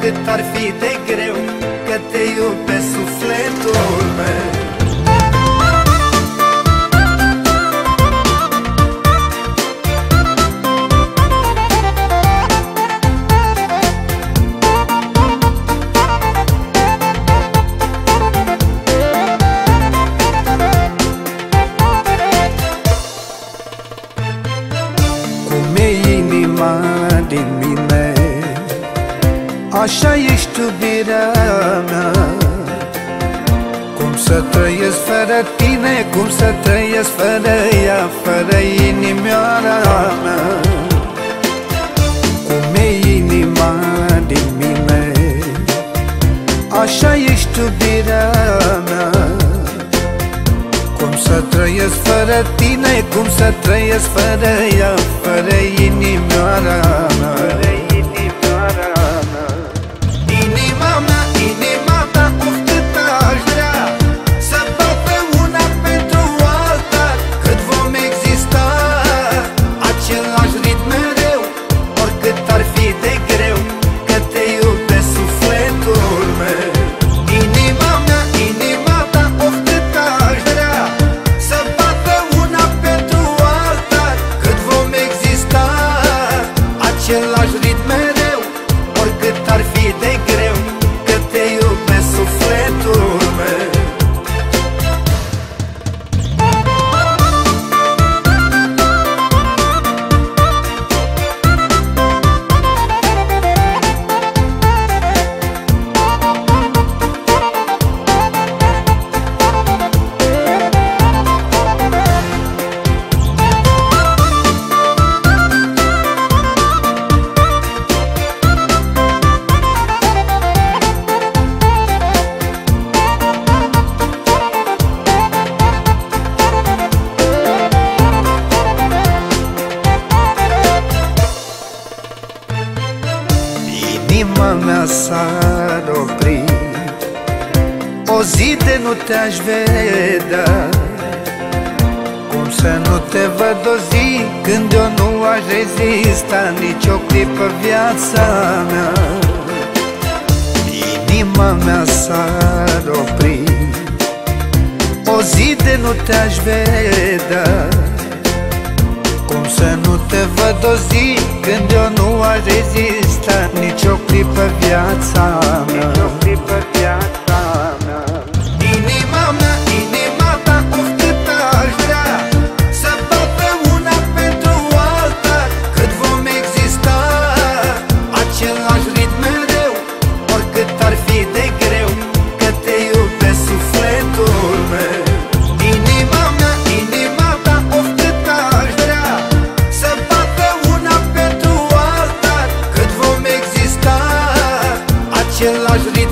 Oricât ar fi de greu Că te iubesc sufletul meu. Cum e inima din mine Așa ești iubirea mea. Cum să trăiesc fără tine Cum să trăiesc fără ea Fără inimioara mea? Cum e inima din mine? Așa ești iubirea mea. Cum să trăiesc fără tine Cum să trăiesc fără ea Fără inimioara mea s-ar opri O zi de nu te-aș vedea. Cum să nu te văd o zi Când eu nu aș rezista Nici o clipă viața mea? Inima mea s-ar opri O zi de nu te-aș vedea. Cum să nu te văd o zi Când eu nu aș rezista Nici o clipă viața mea largely